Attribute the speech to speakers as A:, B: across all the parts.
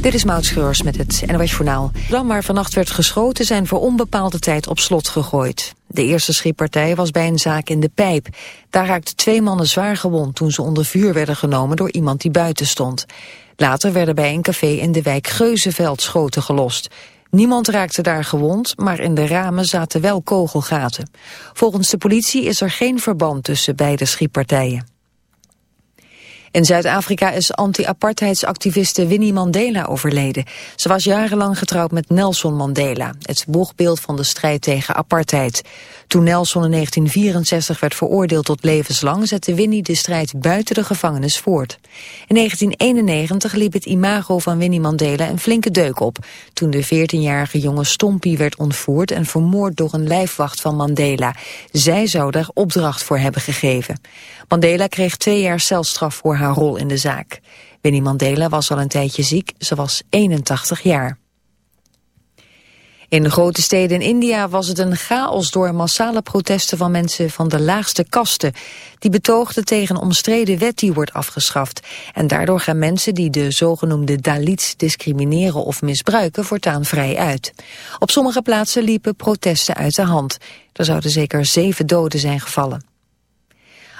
A: Dit is Maud Schreurs met het NOS Journaal. Dan waar vannacht werd geschoten zijn voor onbepaalde tijd op slot gegooid. De eerste schietpartij was bij een zaak in de Pijp. Daar raakten twee mannen zwaar gewond toen ze onder vuur werden genomen door iemand die buiten stond. Later werden bij een café in de wijk Geuzenveld schoten gelost. Niemand raakte daar gewond, maar in de ramen zaten wel kogelgaten. Volgens de politie is er geen verband tussen beide schietpartijen. In Zuid-Afrika is anti-apartheidsactiviste Winnie Mandela overleden. Ze was jarenlang getrouwd met Nelson Mandela, het boegbeeld van de strijd tegen apartheid. Toen Nelson in 1964 werd veroordeeld tot levenslang, zette Winnie de strijd buiten de gevangenis voort. In 1991 liep het imago van Winnie Mandela een flinke deuk op, toen de 14-jarige jonge Stompie werd ontvoerd en vermoord door een lijfwacht van Mandela. Zij zou daar opdracht voor hebben gegeven. Mandela kreeg twee jaar celstraf voor haar rol in de zaak. Winnie Mandela was al een tijdje ziek, ze was 81 jaar. In de grote steden in India was het een chaos door massale protesten van mensen van de laagste kasten. Die betoogden tegen een omstreden wet die wordt afgeschaft. En daardoor gaan mensen die de zogenoemde Dalits discrimineren of misbruiken voortaan vrij uit. Op sommige plaatsen liepen protesten uit de hand. Er zouden zeker zeven doden zijn gevallen.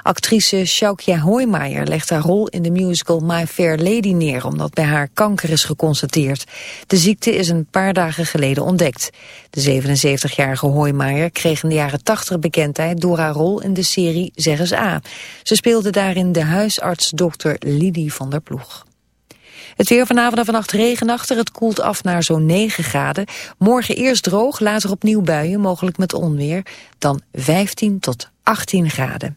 A: Actrice Shaukja Hoijmaier legt haar rol in de musical My Fair Lady neer... omdat bij haar kanker is geconstateerd. De ziekte is een paar dagen geleden ontdekt. De 77-jarige Hoijmaier kreeg in de jaren 80 bekendheid... door haar rol in de serie Zeg eens A. Ze speelde daarin de huisarts-dokter Lidie van der Ploeg. Het weer vanavond en vannacht regenachtig. Het koelt af naar zo'n 9 graden. Morgen eerst droog, later opnieuw buien, mogelijk met onweer. Dan 15 tot 18 graden.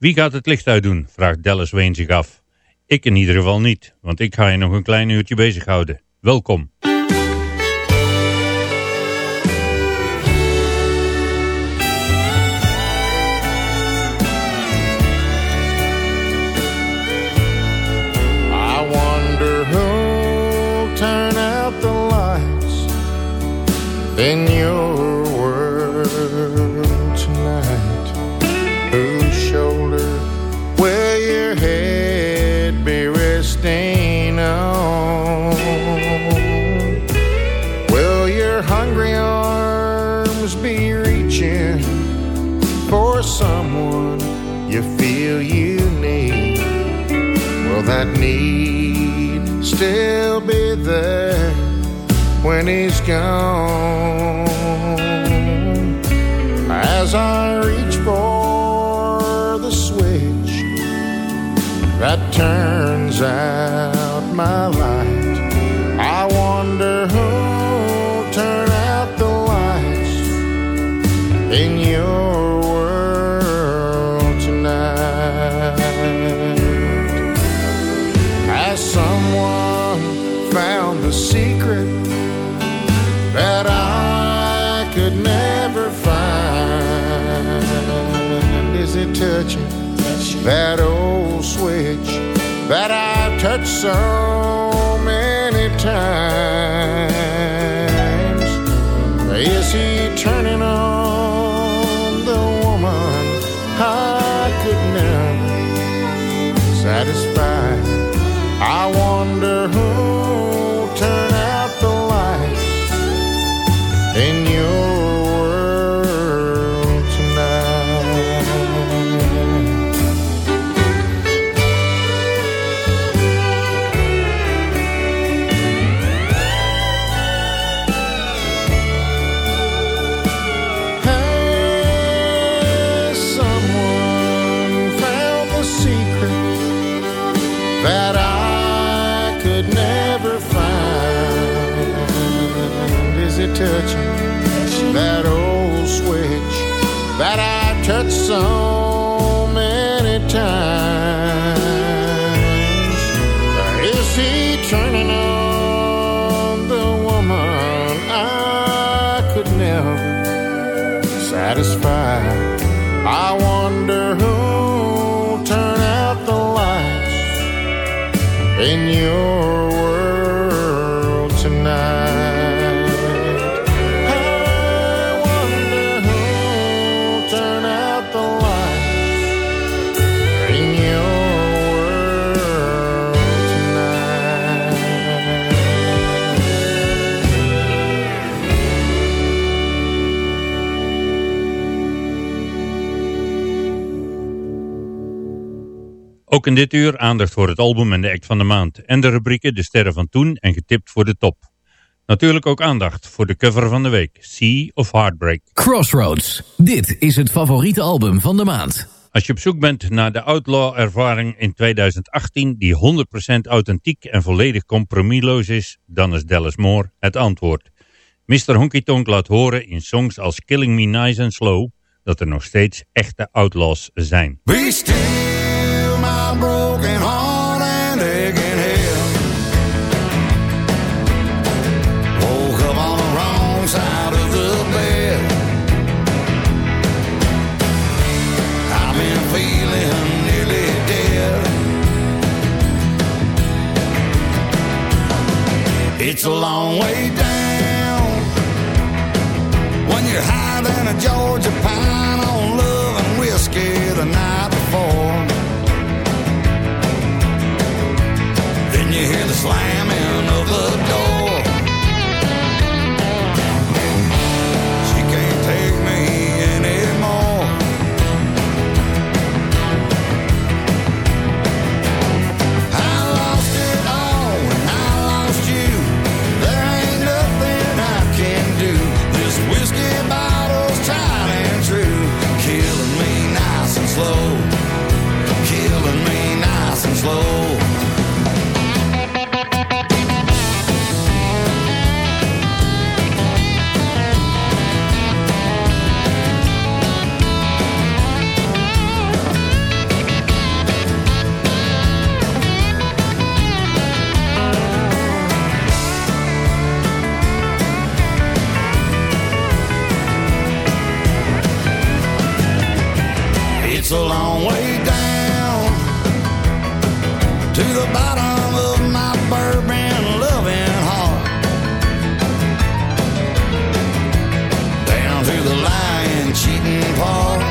B: Wie gaat het licht uitdoen? vraagt Dallas Wayne zich af. Ik in ieder geval niet, want ik ga je nog een klein uurtje bezighouden. Welkom.
C: I wonder when he's gone? As I reach for the switch that turns out my light, that old switch that I've touched so many times? In
B: dit uur aandacht voor het album en de act van de maand. En de rubrieken De Sterren van Toen en Getipt voor de Top. Natuurlijk ook aandacht voor de cover van de week. Sea of Heartbreak.
D: Crossroads. Dit is het favoriete album van de maand.
B: Als je op zoek bent naar de Outlaw-ervaring in 2018... die 100% authentiek en volledig compromisloos is... dan is Dallas Moore het antwoord. Mr. Honky Tonk laat horen in songs als Killing Me Nice and Slow... dat er nog steeds echte outlaws zijn.
E: Be It's a long way down. When you're higher than a Georgia pine It's a long way down to the bottom of my bourbon loving heart. Down to the lying, cheating part.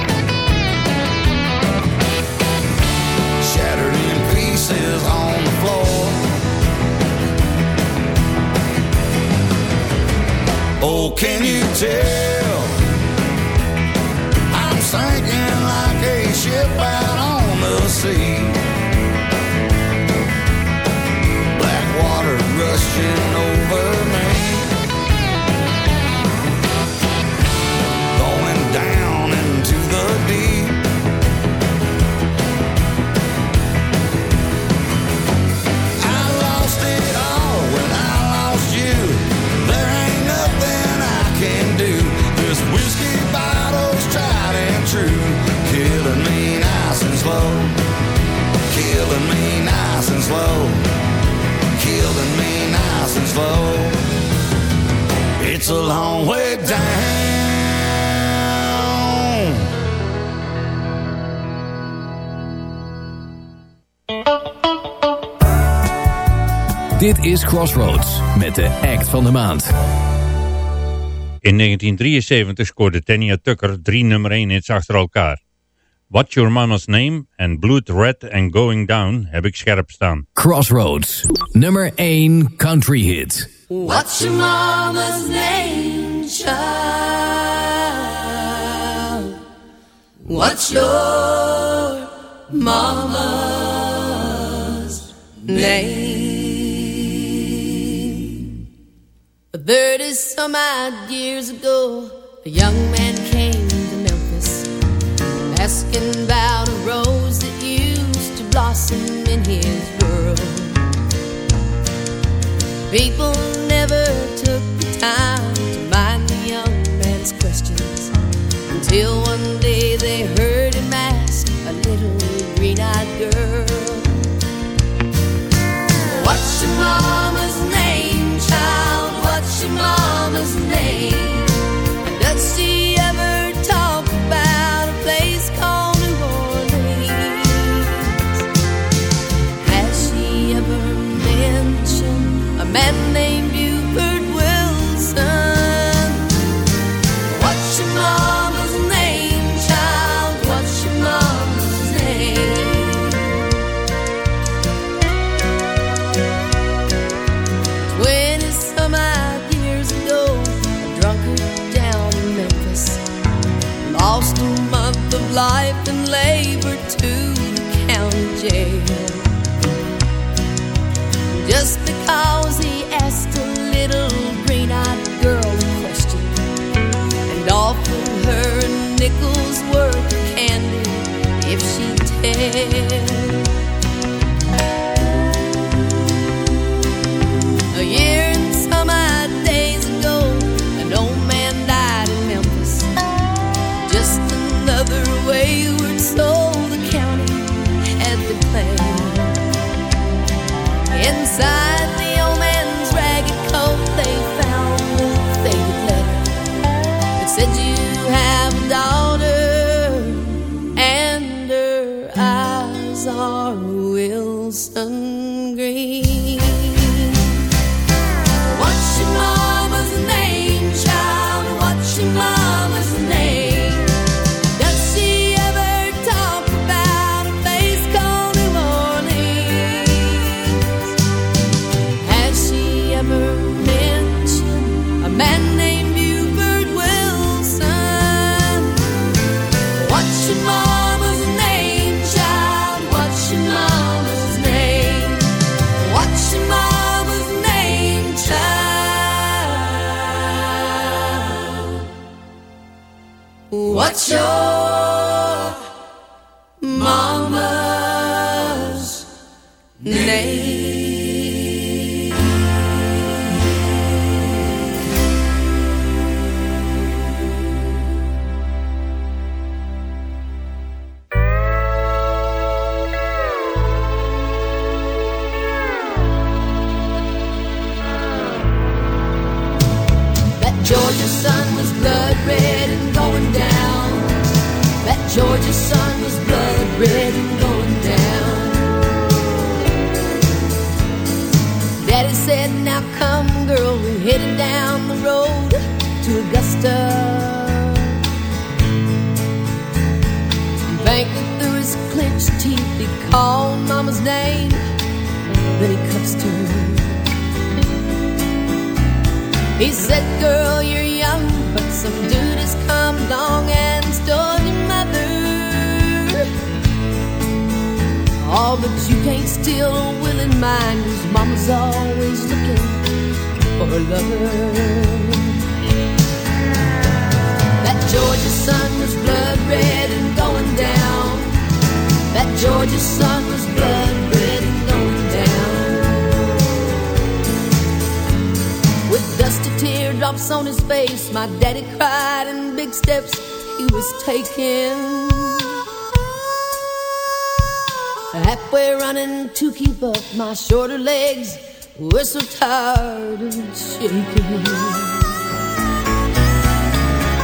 E: Shattered in pieces on the floor. Oh, can you tell? Ship out on the sea. Black water rushing over slow, killing me nice and slow. It's a long way down.
D: Dit is Crossroads met de act van de maand.
B: In 1973 scoorde Tanya Tucker drie nummer 1 hits achter elkaar. What's Your Mama's Name en Blood Red and Going Down heb ik scherp staan.
D: Crossroads, nummer 1 country hit.
F: What's your mama's name, child? What's your mama's name?
G: Thirty some odd years ago, a young man asking about a rose that used to blossom in his world. People care nine big steps he was taking. Halfway running to keep up, my shorter legs were so tired and
F: shaking.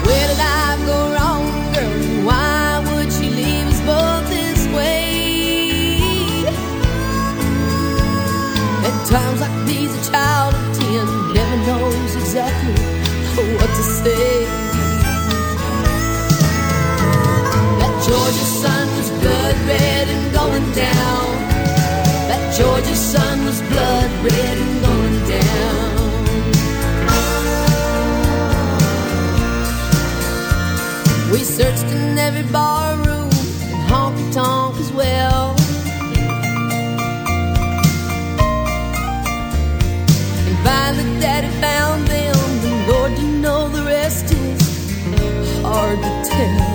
F: Where did I go wrong, girl? Why
G: would she leave us both this way? At times like these, a
F: child
G: of ten never knows exactly what to say. Georgia sun was blood red and going down. That Georgia sun was blood red and going down. We searched in every bar room and honky tonk as well. And finally, Daddy found them, and Lord, you know the rest is hard to tell.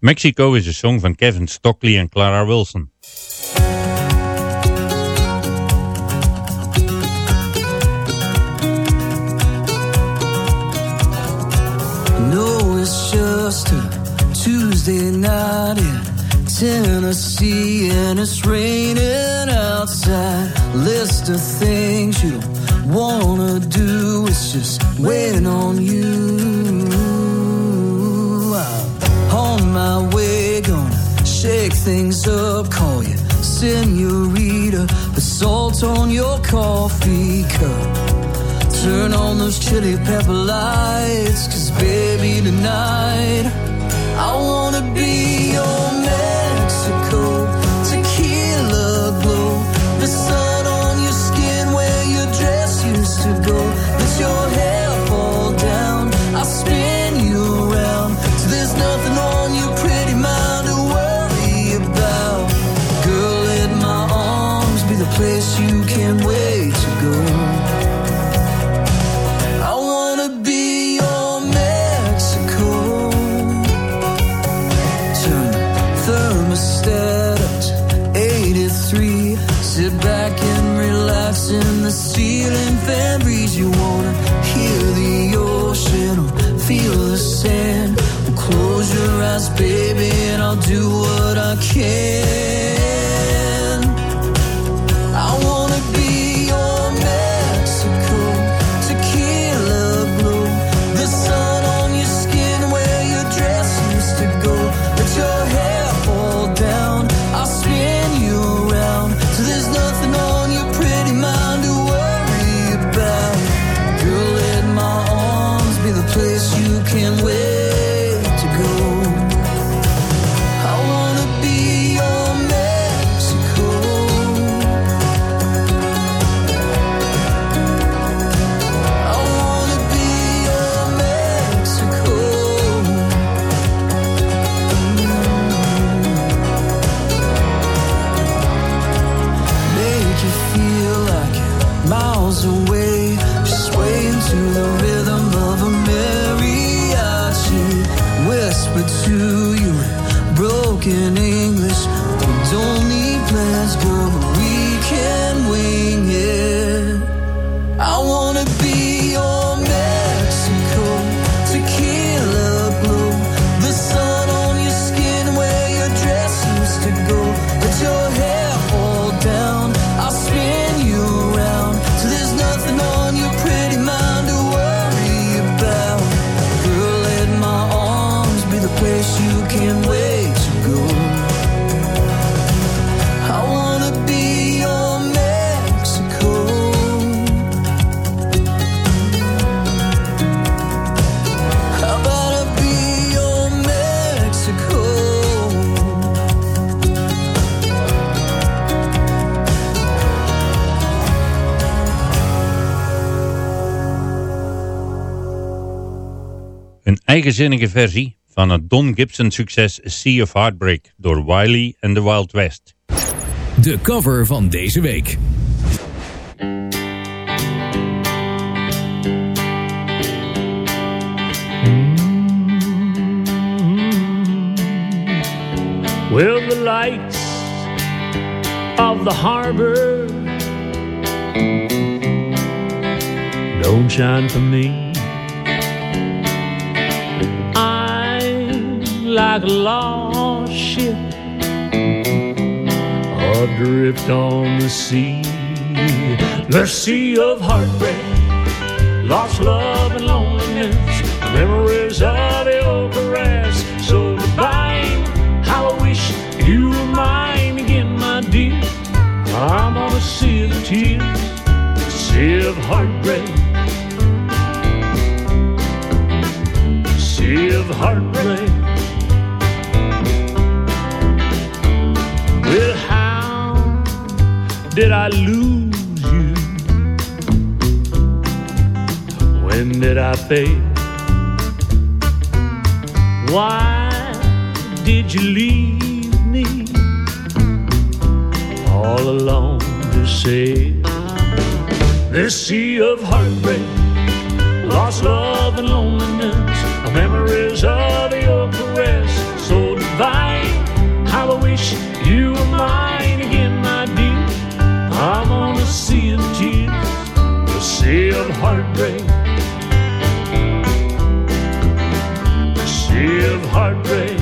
B: Mexico is een song van Kevin Stockley en Clara Wilson.
H: No, it's just a Tuesday night Tennessee, and it's raining outside. List of things you don't wanna do, it's just waiting on you. I'm on my way, gonna shake things up, call you senorita, put salt on your coffee cup. Turn on those chili pepper lights, cause baby, tonight I wanna be your baby, and I'll do what I can.
B: Eigenzinnige versie van het Don Gibson succes Sea of Heartbreak door Wiley and the Wild West.
D: De cover van deze week.
I: Well, the lights of the harbor Moonshine for me. Like a lost ship adrift on the sea. The sea of heartbreak, lost love and loneliness, memories of your caress. So goodbye, how I wish you were mine again, my dear. I'm on a sea of tears, a sea of heartbreak. Sea of heartbreak. Did I lose you? When did I fail? Why did you leave me all alone to sail this sea of heartbreak, lost love and loneliness, memories of your caress so divine? How I wish you were mine sea of heartbreak. Sea of heartbreak.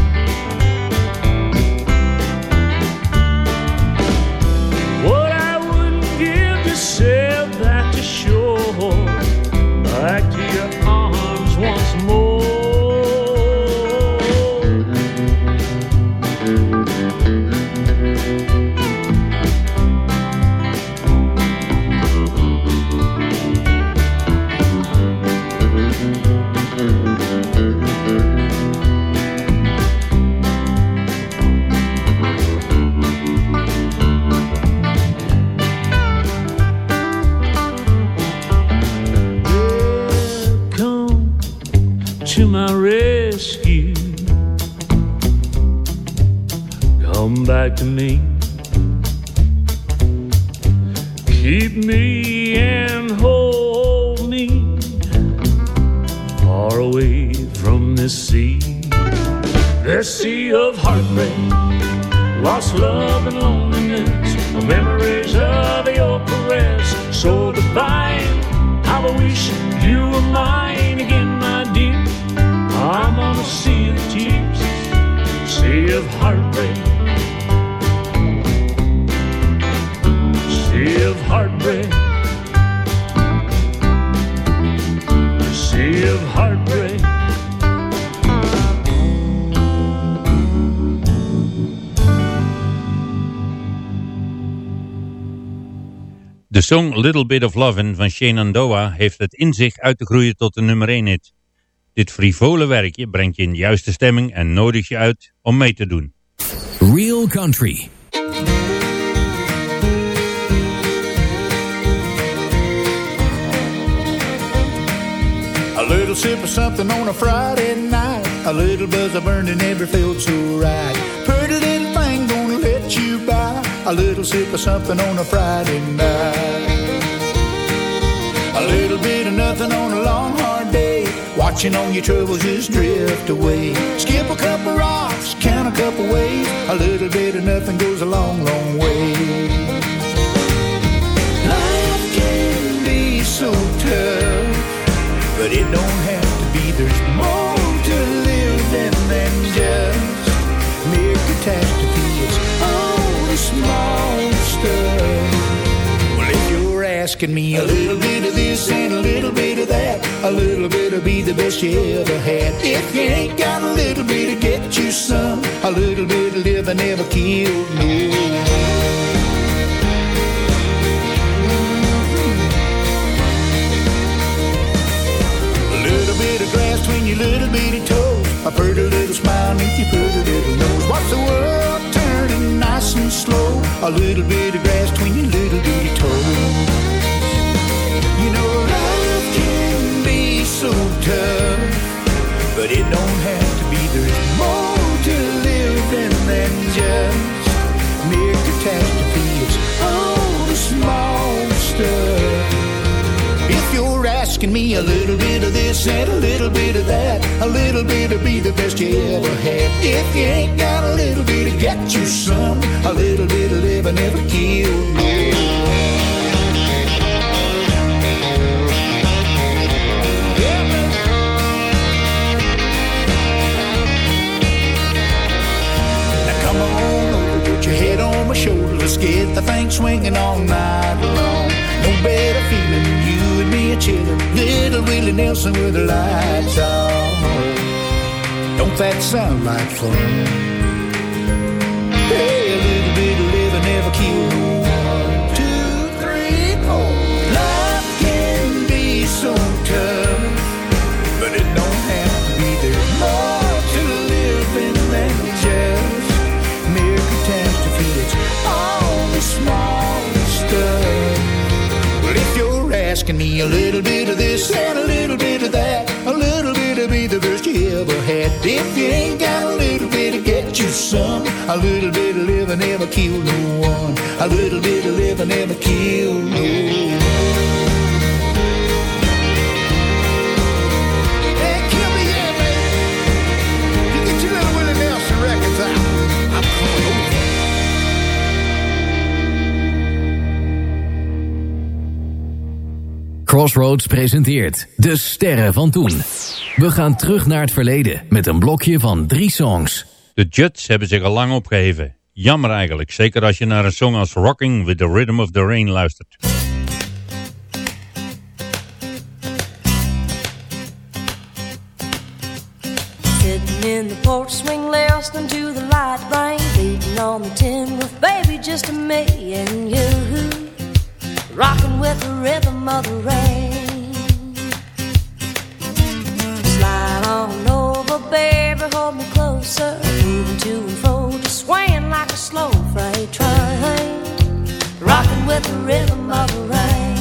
B: Song Little Bit of Lovin' van Shenandoah heeft het in zich uit te groeien tot een nummer 1 hit. Dit frivole werkje brengt je in de juiste stemming en nodigt je uit om mee te doen.
D: Real Country.
J: A little sip of something on a Friday night. A little buzz of burning never felt so right. Pretty A little sip of something on a Friday night. A little bit of nothing on a long hard day. Watching on your troubles just drift away. Skip a couple rocks, count a couple waves. A little bit of nothing goes a long, long way. Asking me a little bit of this and a little bit of that, a little bit of be the best you ever had. If you ain't got a little bit to get you some, a little bit of living never killed me. A little bit of grass between your little bitty toes. A pretty little smile beneath your pretty little nose. Watch the world turning nice and slow. A little bit of grass between your tough, but it don't have to be. There's more to live than, just mere catastrophe. It's all the small stuff. If you're asking me a little bit of this and a little bit of that, a little bit of be the best you ever had. If you ain't got a little bit to get you some, a little bit of living never killed me. Singing all night long. No better feeling than you and me a chillin'. Little Willie Nelson with the lights on. Don't that sound like fun? Hey, a little bit of living never kill a little bit of this and a little bit of that, a little bit of either best you ever had. If you ain't got a little bit to get you some, a little bit of living never kill no one. A little bit of living never kill no one.
D: Crossroads presenteert De Sterren van Toen. We gaan terug naar het verleden met een blokje van drie songs.
B: De Judds hebben zich al lang opgeheven. Jammer eigenlijk, zeker als je naar een song als Rocking with the Rhythm of the Rain luistert.
K: Sitting in the porch swing, listening to the light rain, beating on the tin roof, baby, just me and you, rocking with the rhythm of the rain. Slide on over, baby, hold me closer, moving to and fro, just swaying like a slow freight train, rocking with the rhythm of the rain.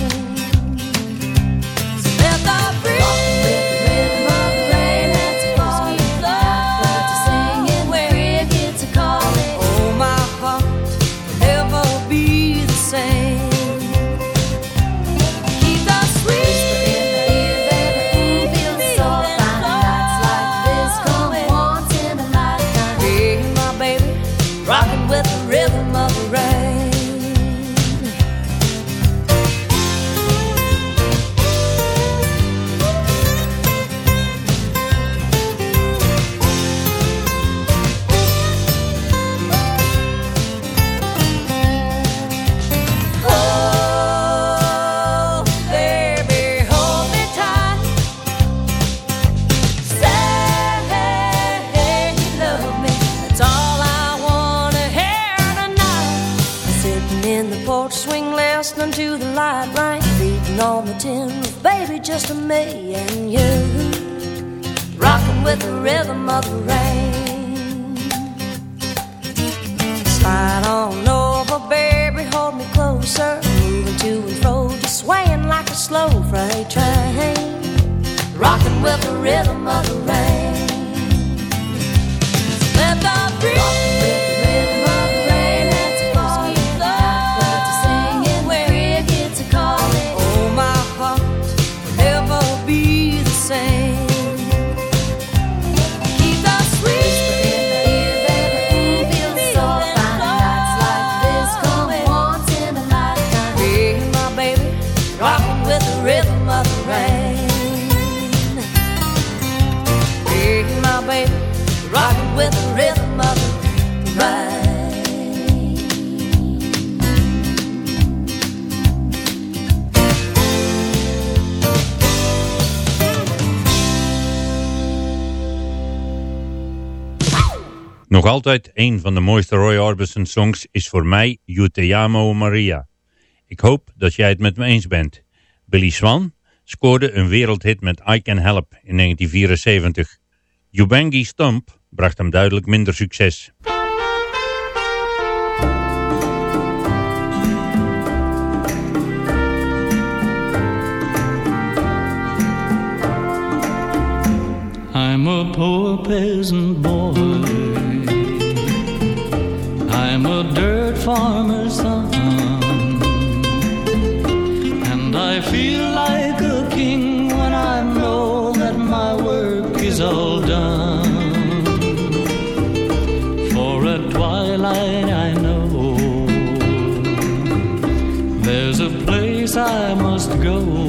B: Altijd een van de mooiste Roy Orbison songs is voor mij You Te Amo Maria. Ik hoop dat jij het met me eens bent. Billy Swan scoorde een wereldhit met I Can Help in 1974. Ubangi Stomp bracht hem duidelijk minder succes.
L: I'm a poor peasant boy. I'm a dirt farmer's son. And I feel like a king when I know that my work is all done. For at twilight I know there's a place I must go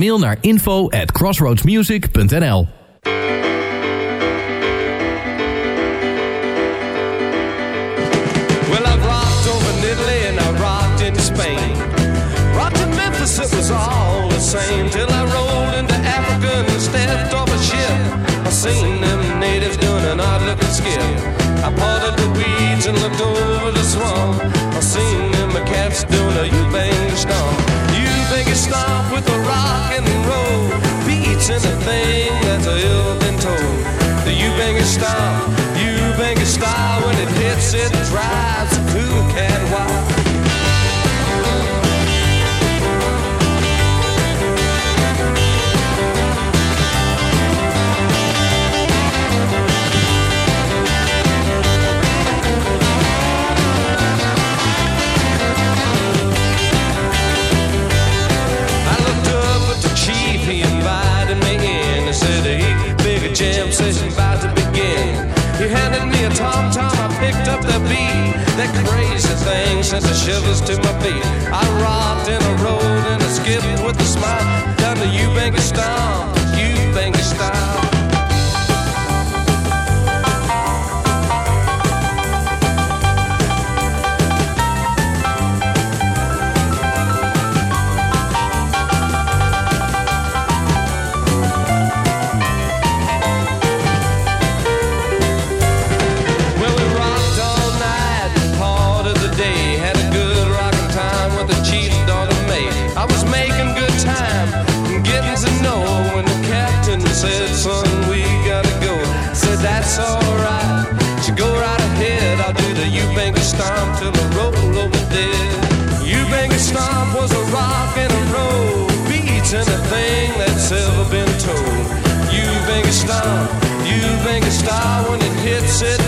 D: mail naar info at crossroadsmusic.nl
M: Well, I've rocked over in Italy and I rocked into Spain. Rocked in Memphis, it was all the same. Till I rolled into Africa and stepped off a ship. I seen them natives doing an odd looking skip. I parted the weeds and looked over the swamp. I seen them cats doing a Ubangi stomp. With the rock and roll. Beats and the thing a tom tom, I picked up the beat. That crazy thing sent the shivers to my feet. I rocked and I rolled and I skipped with a smile down to Ubangi Ubangi that's alright. So go right ahead. I'll do the Ubangi stomp till I roll over dead. Ubangi stomp was a rock and a roll, beats and a thing that's ever been told. Ubangi stomp, Ubangi style when it hits it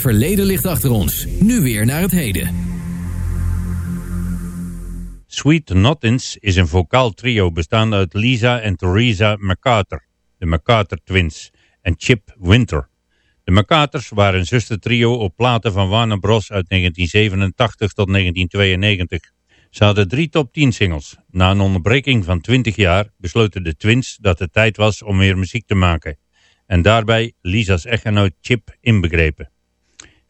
D: Verleden ligt achter ons. Nu weer naar het heden.
B: Sweet Nothings is een vocaal trio bestaande uit Lisa en Theresa McCarter, de McCarter Twins, en Chip Winter. De McCarters waren een zustertrio op platen van Warner Bros. uit 1987 tot 1992. Ze hadden drie top 10 singles. Na een onderbreking van 20 jaar besloten de Twins dat het tijd was om weer muziek te maken. En daarbij Lisa's echtgenoot Chip inbegrepen.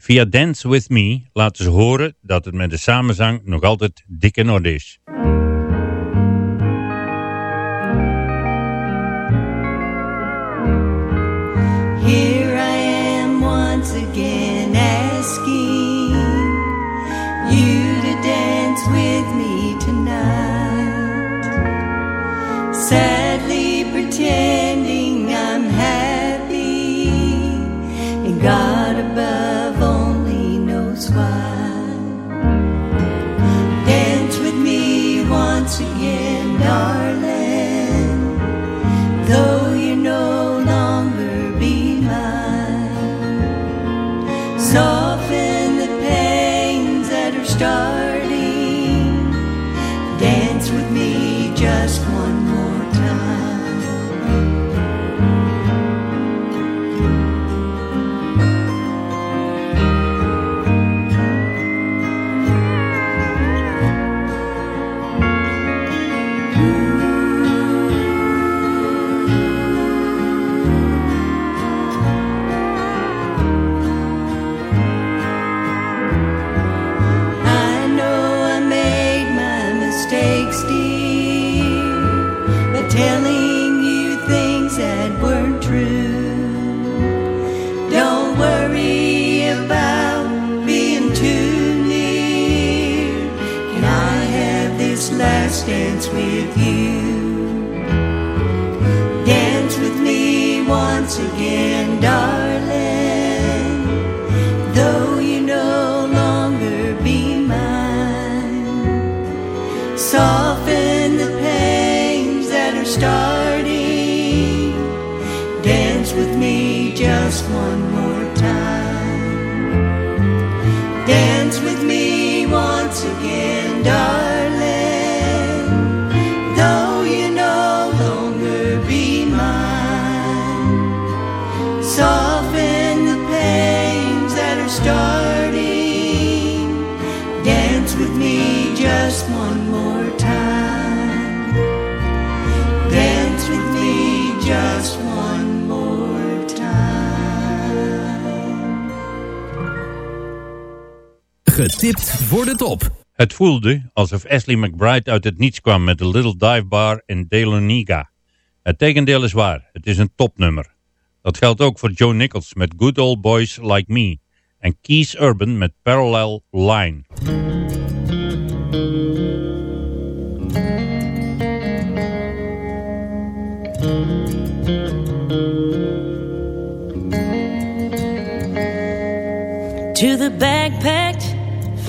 B: Via Dance With Me laten ze horen dat het met de samenzang nog altijd dik in orde is.
F: Here I am once again asking you to dance with me tonight. Sadly
N: Soften the pains that are starting.
D: Getipt voor de top.
B: Het voelde alsof Ashley McBride uit het niets kwam met de Little Dive Bar in Dailonega. Het tegendeel is waar, het is een topnummer. Dat geldt ook voor Joe Nichols met Good Old Boys Like Me en Keith Urban met Parallel Line.
K: To the backpacked,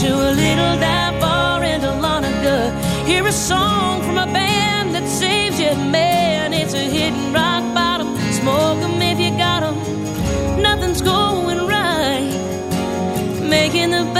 K: to a little dive bar in Dahlonega. Hear a song from a band that saves you, man. It's a hidden rock bottom. Smoke 'em if you got 'em. Nothing's going right. Making the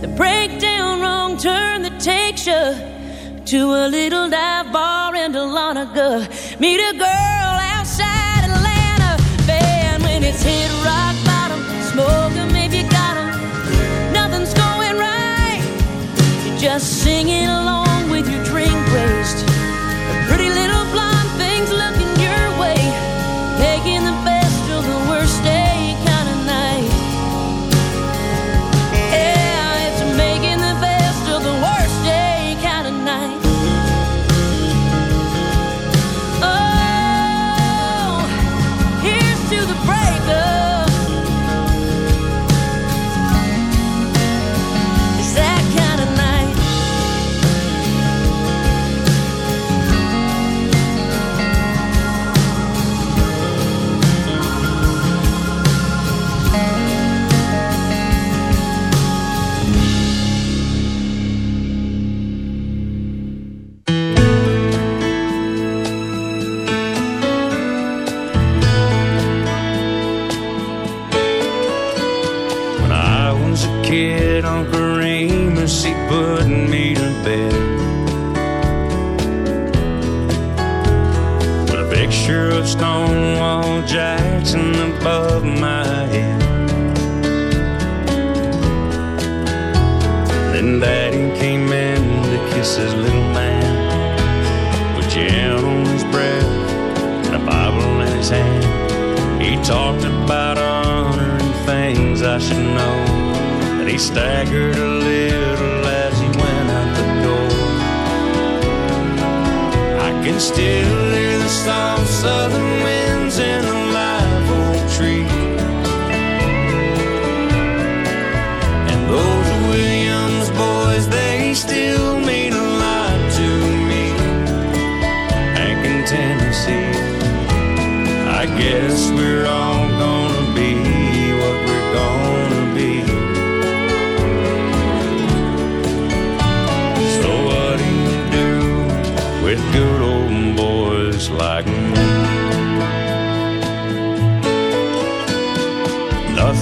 K: The breakdown wrong turn that takes you to a little dive bar in Dahlonega. Meet a girl outside Atlanta. Band when it's hit rock bottom. Smoke 'em if you got got 'em. Nothing's going right. You're just singing along
O: he staggered a little as he went out the door. I can still hear the soft southern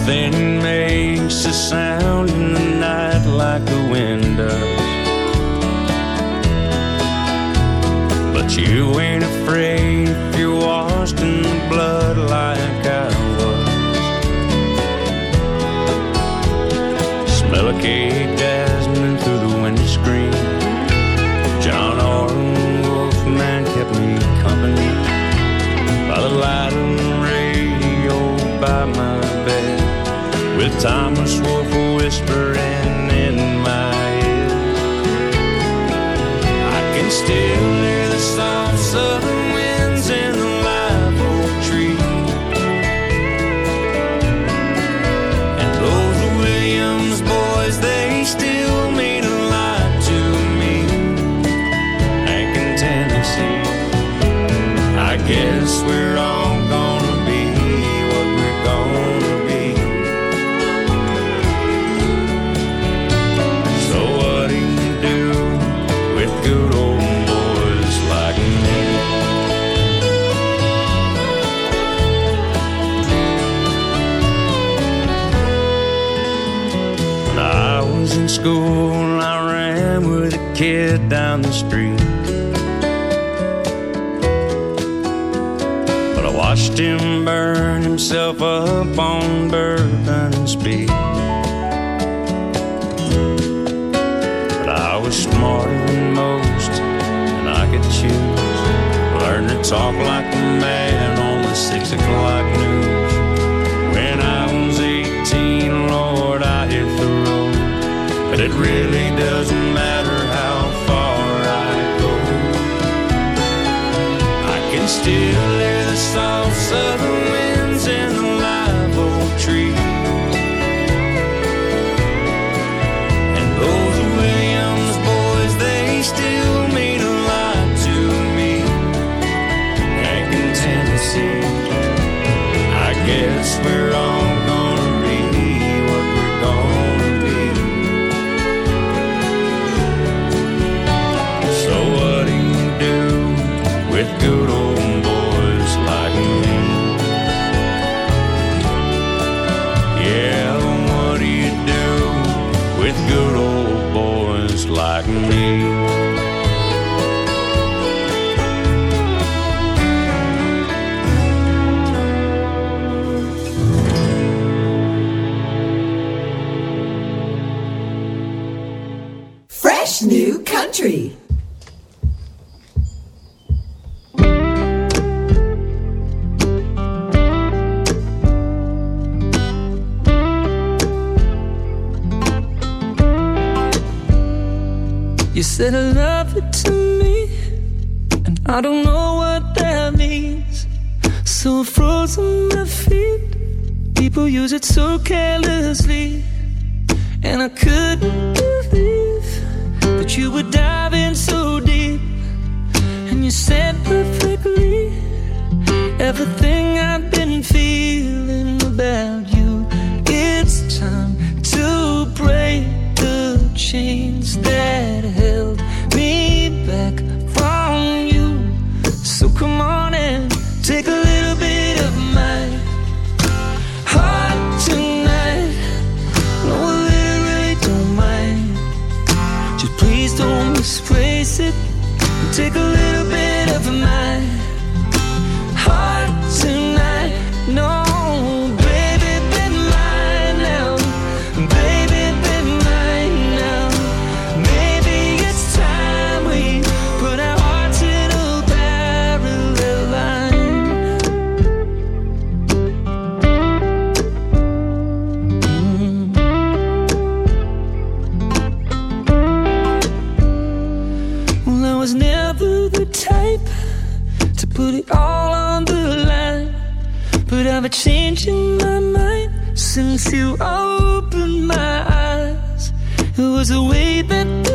O: Nothing makes a sound in the night like the wind does. But you ain't afraid. Thomas Wolfe whispering in my ear. I can still hear the sound. kid down the street. But I watched him burn himself up on bourbon speed. But I was smarter than most, and I could choose. Learned to talk like a man on the six o'clock news. When I was 18, Lord, I hit the road, but it really You
P: said I love it to me, and I don't know what that means. So frozen my feet, people use it so carelessly, and I couldn't believe that you were diving so deep, and you said perfectly everything I've been feeling about. you opened my eyes. It was the way that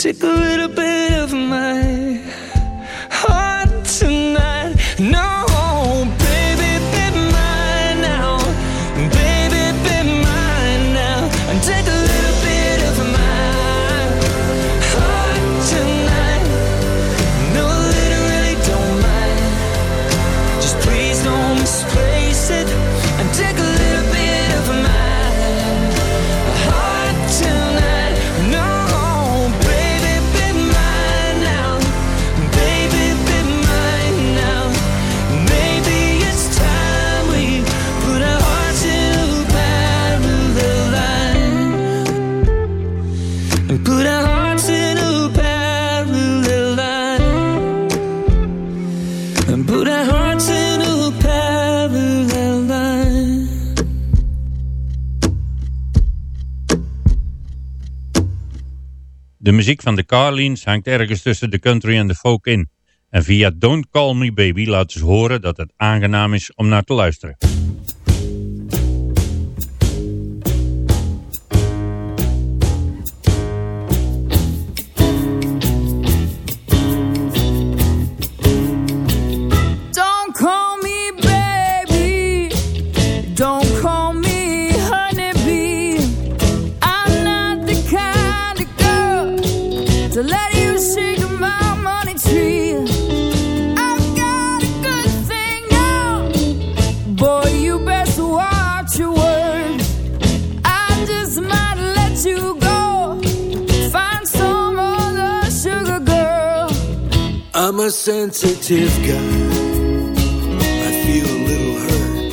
P: Tickle.
B: De muziek van de Carlins hangt ergens tussen de country en de folk in. En via Don't Call Me Baby laten ze horen dat het aangenaam is om naar te luisteren.
P: a
J: sensitive guy. I feel a little hurt.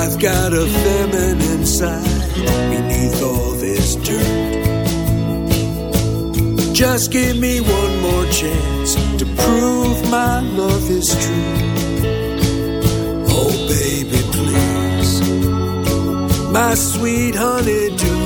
J: I've got a feminine side beneath all this dirt. Just give me one more chance to prove my love is true. Oh, baby, please. My sweet
Q: honey, do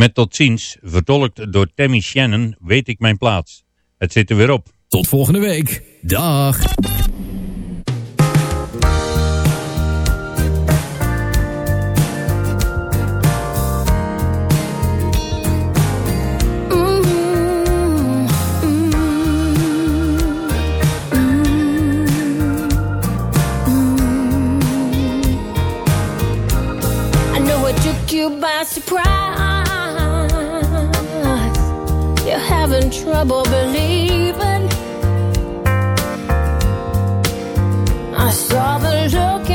B: Met Tot Ziens, vertolkt door Tammy Shannon, weet ik mijn plaats. Het zit er weer op.
D: Tot volgende week. Dag.
K: trouble believing. I saw the look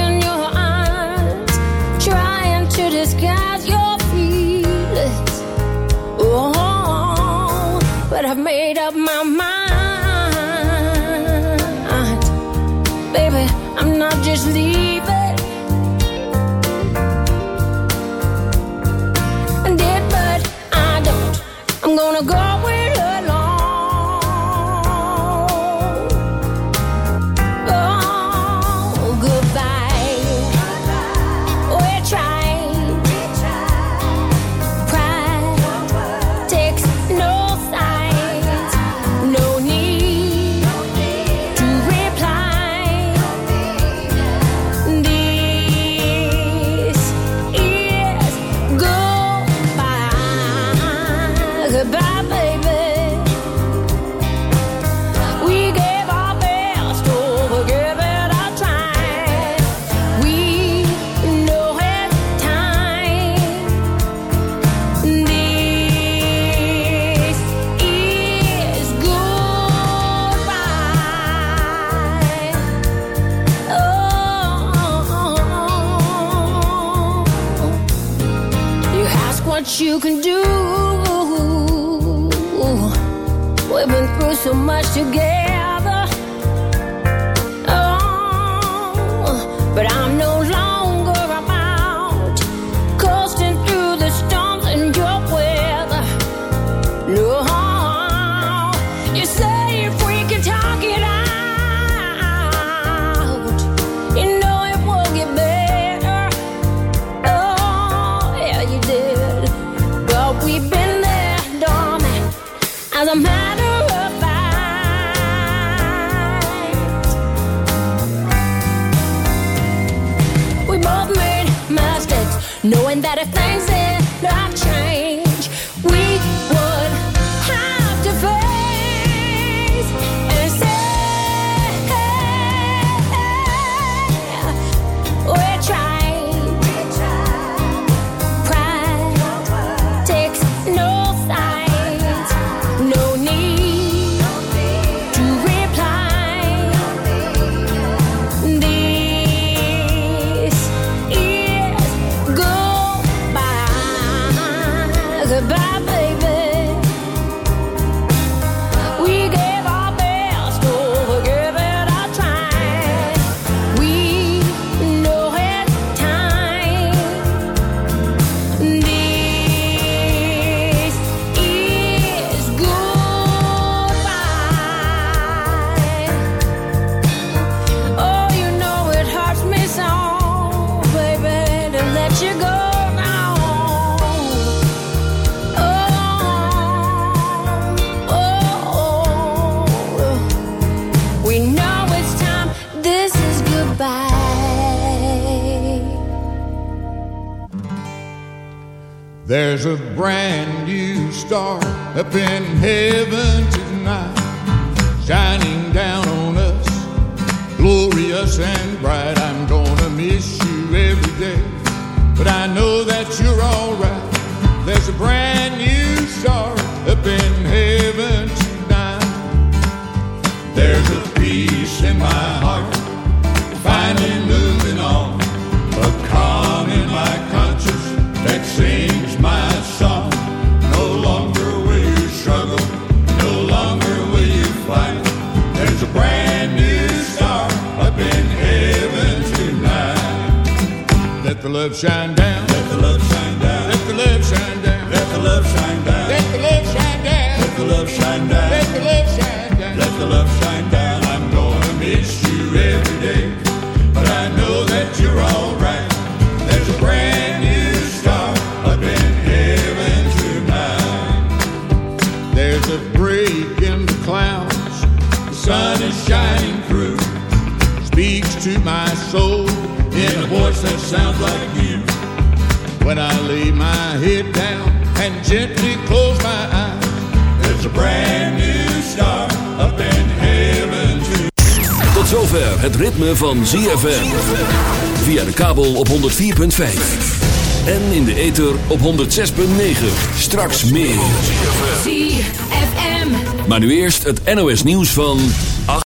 K: what you can do. We've been through so much together. Knowing that if things
R: There's a brand new star up in heaven tonight, shining down on us, glorious and bright. I'm gonna miss you every day, but I know that you're alright. There's a brand love shine down. Let the love shine down. Let the love shine down. Let the love shine down. Let the love shine down. Let the love shine down. Let the love shine down. Let the love shine down. I'm gonna miss you every day, but I know that you're alright. There's a brand new star up in heaven tonight. There's a break in the clouds. The sun is shining through. Speaks to my soul in a voice that sounds like you. When I lay my head down and gently close my eyes, there's a brand new star up in heaven tonight.
S: Tot zover het ritme van ZFM. Via de kabel op 104.5. En in de ether op 106.9. Straks meer.
F: ZFM.
S: Maar nu eerst het NOS nieuws van